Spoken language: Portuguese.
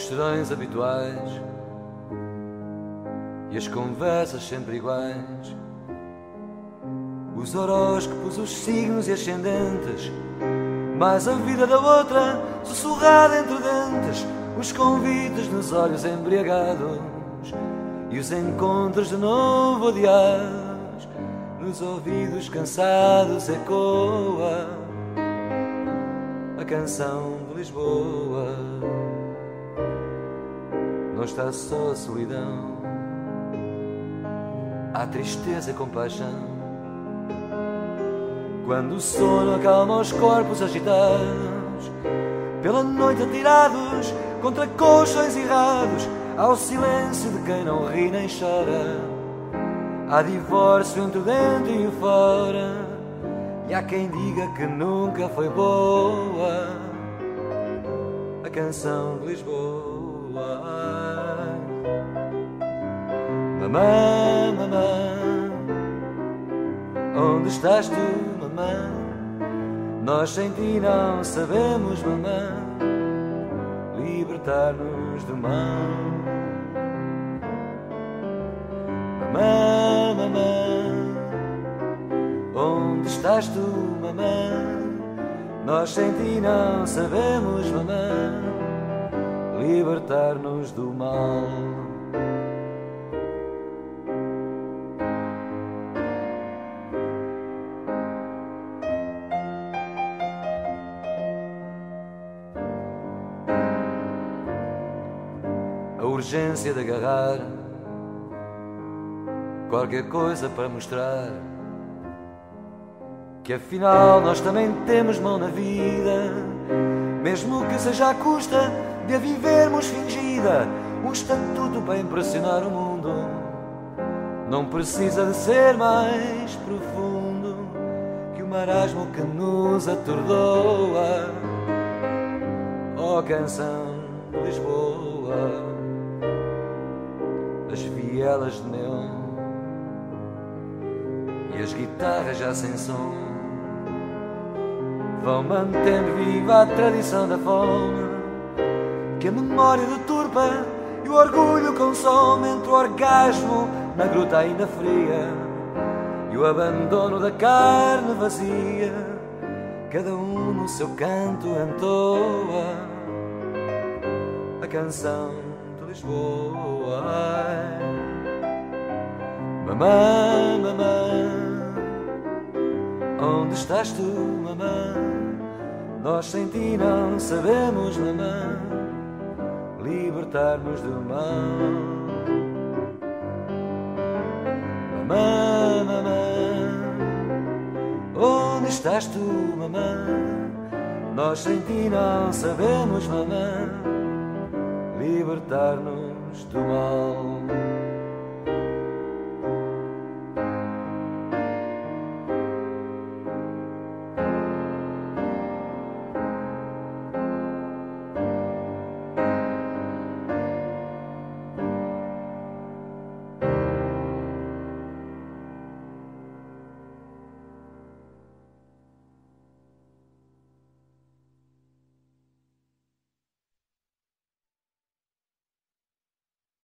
os serões habituais e as conversas sempre iguais, os horóscopos, os signos e ascendentes, mais a vida da outra sussurrada entre dentes, os convites nos olhos embriagados e os encontros de novo adiados, nos ouvidos cansados ecoa a canção de Lisboa. Não está só a solidão, há tristeza e compaixão. Quando o sono acalma os corpos agitados, pela noite atirados contra colchões errados, ao silêncio de quem não ri nem chora. Há divórcio entre o dentro e o fora, e há quem diga que nunca foi boa a canção de Lisboa. Mamã, mamã, onde estás tu, mamã? Nós sem ti não sabemos, mamã, libertar-nos do mal. Mamã, mamã, onde estás tu, mamã? Nós sem ti não sabemos, mamã, libertar-nos do mal. A urgência de agarrar qualquer coisa para mostrar que afinal nós também temos mão na vida, mesmo que seja à custa de a vivermos fingida, um estatuto para impressionar o mundo. Não precisa de ser mais profundo que o marasmo que nos atordoa. Oh, canção de Lisboa, as vielas de neon e as guitarras já sem som vão mantendo viva a tradição da fome que a memória deturpa e o orgulho consome entre o orgasmo na gruta ainda fria e o abandono da carne vazia cada um no seu canto entoa a canção de Lisboa Mamã, mamã, onde estás tu, mamã? Nós sem ti não sabemos, mamã, libertar-nos do mal. Mamã, mamã, onde estás tu, mamã? Nós sem ti não sabemos, mamã, libertar-nos do mal.